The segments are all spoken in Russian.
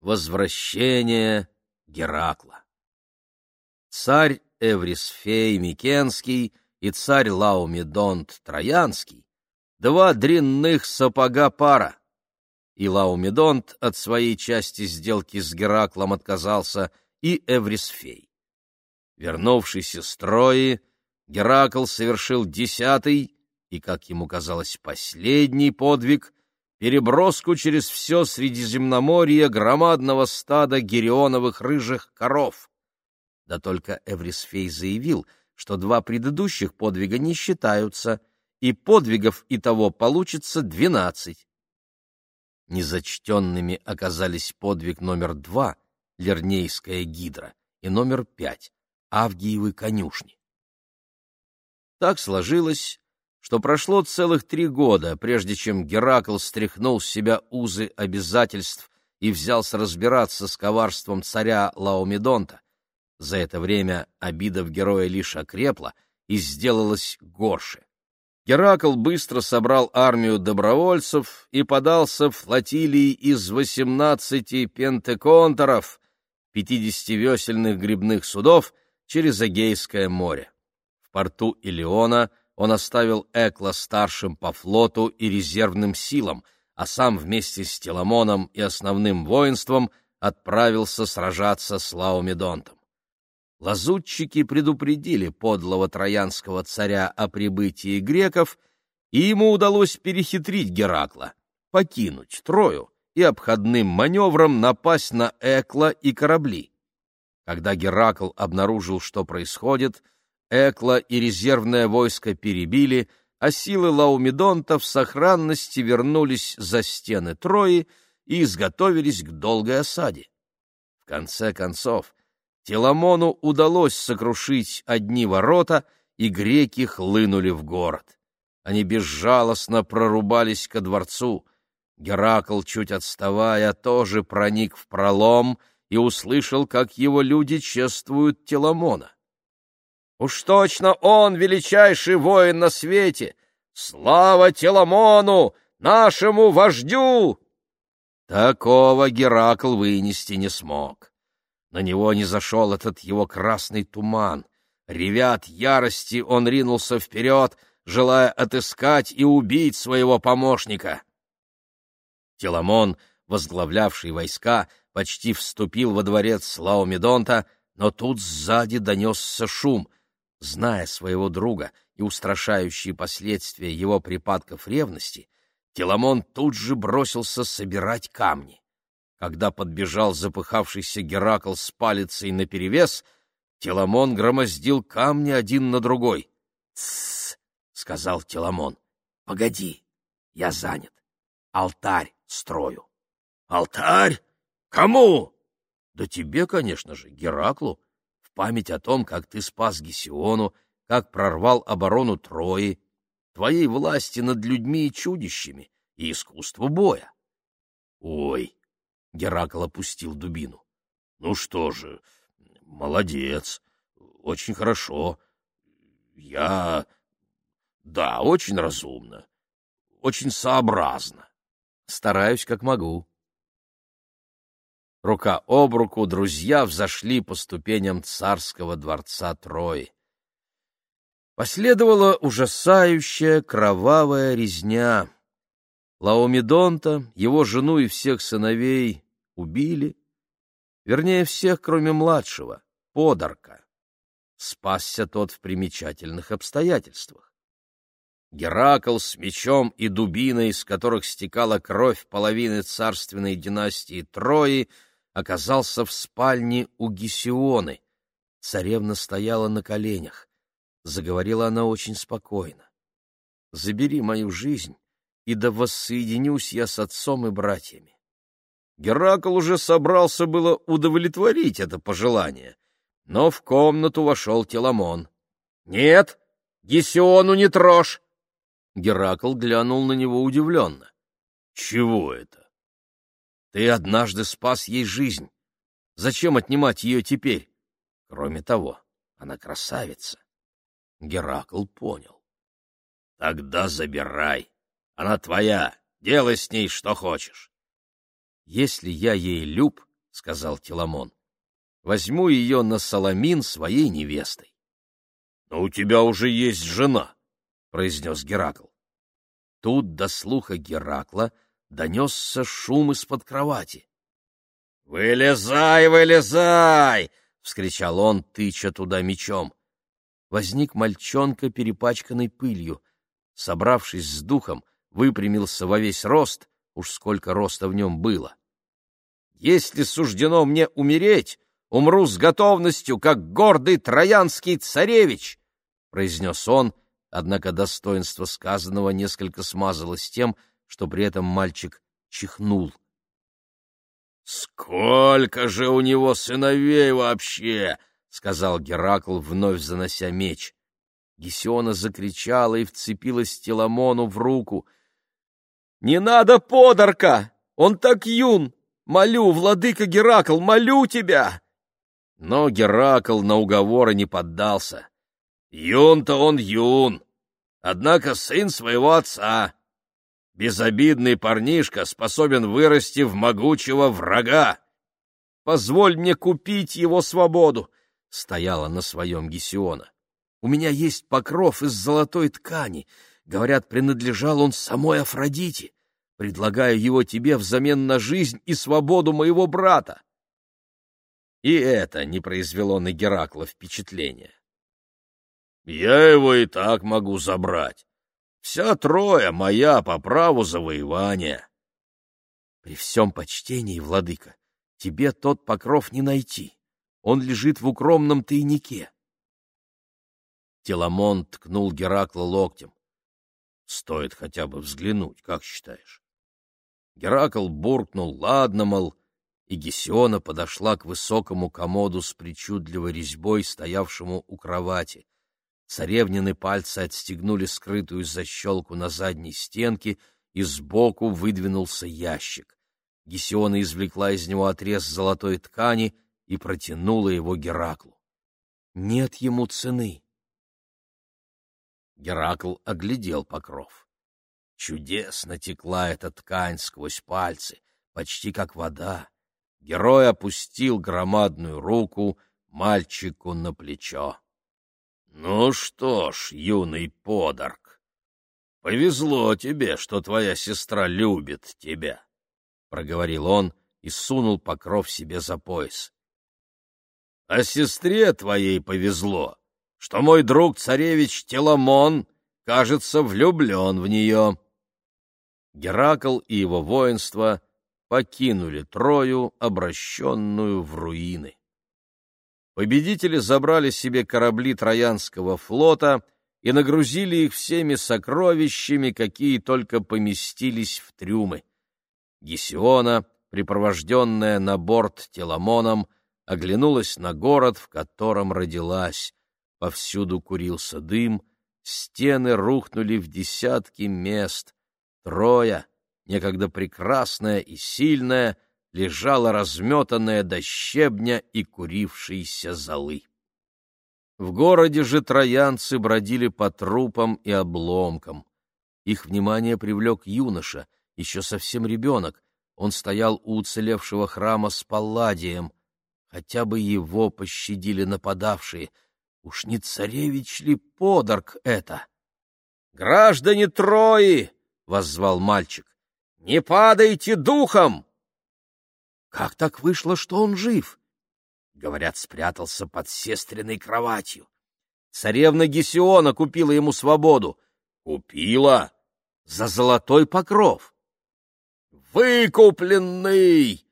Возвращение Геракла. Царь Эврисфей Микенский и царь Лаумедонт Троянский — два дрянных сапога пара. И Лаумедонт от своей части сделки с Гераклом отказался, и Эврисфей. Вернувшись из Трои, Геракл совершил десятый и, как ему казалось, последний подвиг — переброску через все Средиземноморье громадного стада герионовых рыжих коров. Да только Эврисфей заявил, что два предыдущих подвига не считаются, и подвигов и того получится двенадцать. Незачтенными оказались подвиг номер два — Лернейская гидра, и номер пять — Авгиевы конюшни. Так сложилось, что прошло целых три года, прежде чем Геракл стряхнул с себя узы обязательств и взялся разбираться с коварством царя Лаомедонта. За это время обида в героя лишь окрепла и сделалась горше. Геракл быстро собрал армию добровольцев и подался в флотилии из восемнадцати пентеконторов, пятидесятивесельных грибных судов, через Эгейское море. В порту Илеона он оставил Экла старшим по флоту и резервным силам, а сам вместе с Теламоном и основным воинством отправился сражаться с Лаомедонтом. Лазутчики предупредили подлого троянского царя о прибытии греков, и ему удалось перехитрить Геракла, покинуть Трою и обходным маневром напасть на Экла и корабли. Когда Геракл обнаружил, что происходит, Экла и резервное войско перебили, а силы Лаумедонта в сохранности вернулись за стены Трои и изготовились к долгой осаде. В конце концов, Теламону удалось сокрушить одни ворота, и греки хлынули в город. Они безжалостно прорубались ко дворцу. Геракл, чуть отставая, тоже проник в пролом и услышал, как его люди чествуют Теламона. Уж точно он величайший воин на свете! Слава Теламону, нашему вождю!» Такого Геракл вынести не смог. На него не зашел этот его красный туман. Ревя от ярости, он ринулся вперед, желая отыскать и убить своего помощника. Теламон, возглавлявший войска, почти вступил во дворец Лаомедонта, но тут сзади донесся шум — Зная своего друга и устрашающие последствия его припадков ревности, Теламон тут же бросился собирать камни. Когда подбежал запыхавшийся Геракл с палицей наперевес, Теламон громоздил камни один на другой. «Тссс!» — сказал Теламон. «Погоди, я занят. Алтарь строю». «Алтарь? Кому?» «Да тебе, конечно же, Гераклу память о том, как ты спас Гесиону, как прорвал оборону Трои, твоей власти над людьми и чудищами и искусству боя. — Ой! — Геракл опустил дубину. — Ну что же, молодец, очень хорошо. Я... Да, очень разумно, очень сообразно. Стараюсь, как могу. Рука об руку друзья взошли по ступеням царского дворца Трои. Последовала ужасающая кровавая резня. Лаомедонта, его жену и всех сыновей убили, вернее, всех, кроме младшего, подарка. Спасся тот в примечательных обстоятельствах. Геракл с мечом и дубиной, из которых стекала кровь половины царственной династии Трои, оказался в спальне у Гесионы. Царевна стояла на коленях. Заговорила она очень спокойно. «Забери мою жизнь, и да воссоединюсь я с отцом и братьями». Геракл уже собрался было удовлетворить это пожелание, но в комнату вошел Теламон. «Нет, Гесиону не трожь!» Геракл глянул на него удивленно. «Чего это?» Ты однажды спас ей жизнь. Зачем отнимать ее теперь? Кроме того, она красавица. Геракл понял. Тогда забирай. Она твоя. Делай с ней что хочешь. Если я ей люб, сказал Теламон. Возьму ее на Соломин своей невестой. — Но у тебя уже есть жена, — произнес Геракл. Тут до слуха Геракла донесся шум из-под кровати. «Вылезай, вылезай!» — вскричал он, тыча туда мечом. Возник мальчонка, перепачканный пылью. Собравшись с духом, выпрямился во весь рост, уж сколько роста в нем было. «Если суждено мне умереть, умру с готовностью, как гордый троянский царевич!» — произнес он, однако достоинство сказанного несколько смазалось тем, что при этом мальчик чихнул. «Сколько же у него сыновей вообще!» — сказал Геракл, вновь занося меч. Гесиона закричала и вцепилась Теламону в руку. «Не надо подарка! Он так юн! Молю, владыка Геракл, молю тебя!» Но Геракл на уговоры не поддался. «Юн-то он юн, однако сын своего отца. Безобидный парнишка способен вырасти в могучего врага. Позволь мне купить его свободу, — стояла на своем Гесиона. У меня есть покров из золотой ткани. Говорят, принадлежал он самой Афродите. Предлагаю его тебе взамен на жизнь и свободу моего брата. И это не произвело на Геракла впечатления. Я его и так могу забрать, Вся Троя моя по праву завоевания. При всем почтении, владыка, тебе тот покров не найти. Он лежит в укромном тайнике. Теламон ткнул Геракла локтем. Стоит хотя бы взглянуть, как считаешь? Геракл буркнул, ладно, мол, и Гесиона подошла к высокому комоду с причудливой резьбой, стоявшему у кровати. Царевнины пальцы отстегнули скрытую защелку на задней стенке, и сбоку выдвинулся ящик. Гесиона извлекла из него отрез золотой ткани и протянула его Гераклу. Нет ему цены. Геракл оглядел покров. Чудесно текла эта ткань сквозь пальцы, почти как вода. Герой опустил громадную руку мальчику на плечо. Ну что ж, юный подарок, повезло тебе, что твоя сестра любит тебя, — проговорил он и сунул покров себе за пояс. А сестре твоей повезло, что мой друг царевич Теламон, кажется, влюблен в нее. Геракл и его воинство покинули Трою, обращенную в руины. Победители забрали себе корабли Троянского флота и нагрузили их всеми сокровищами, какие только поместились в трюмы. Гесиона, припровожденная на борт Теламоном, оглянулась на город, в котором родилась. Повсюду курился дым, стены рухнули в десятки мест. Троя, некогда прекрасная и сильная, — лежала разметанная до щебня и курившиеся золы. В городе же троянцы бродили по трупам и обломкам. Их внимание привлек юноша, еще совсем ребенок. Он стоял у уцелевшего храма с Палладием. Хотя бы его пощадили нападавшие. Уж не царевич ли подарок это? — Граждане Трои! — воззвал мальчик. — Не падайте духом! Как так вышло, что он жив? Говорят, спрятался под сестренной кроватью. Царевна Гесиона купила ему свободу. Купила? За золотой покров. Выкупленный!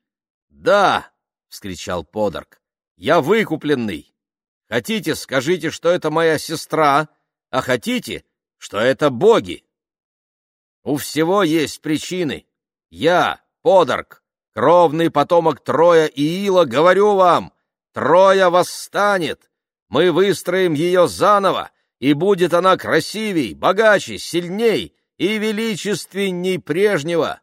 Да, вскричал Подарк. Я выкупленный. Хотите, скажите, что это моя сестра, а хотите, что это боги. У всего есть причины. Я, Подарк, Кровный потомок Троя и Ила, говорю вам, Троя восстанет. Мы выстроим ее заново, и будет она красивей, богаче, сильней и величественней прежнего.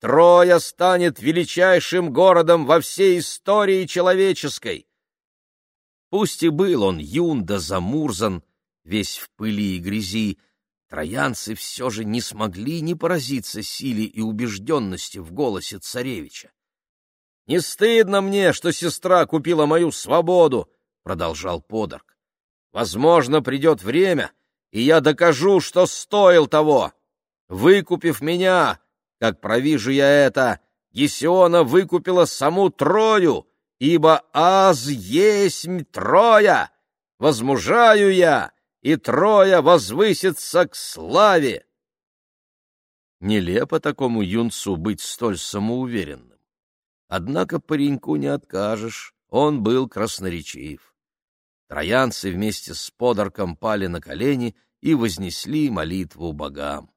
Троя станет величайшим городом во всей истории человеческой. Пусть и был он юн да замурзан, весь в пыли и грязи, троянцы все же не смогли не поразиться силе и убежденности в голосе царевича. Не стыдно мне, что сестра купила мою свободу, — продолжал Подорг. Возможно, придет время, и я докажу, что стоил того. Выкупив меня, как провижу я это, Гесиона выкупила саму Трою, ибо аз есть Троя, возмужаю я, и Троя возвысится к славе. Нелепо такому юнцу быть столь самоуверенным. Однако пареньку не откажешь, он был красноречив. Троянцы вместе с подарком пали на колени и вознесли молитву богам.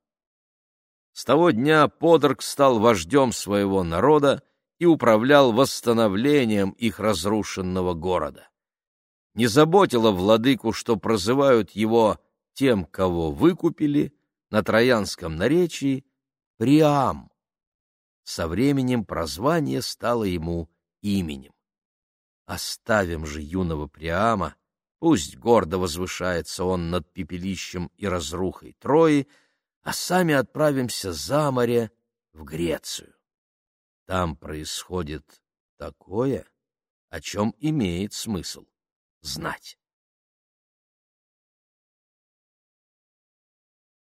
С того дня Подорг стал вождем своего народа и управлял восстановлением их разрушенного города. Не заботило владыку, что прозывают его тем, кого выкупили, на троянском наречии Приам. Со временем прозвание стало ему именем. Оставим же юного Приама, пусть гордо возвышается он над пепелищем и разрухой Трои, а сами отправимся за море в Грецию. Там происходит такое, о чем имеет смысл знать.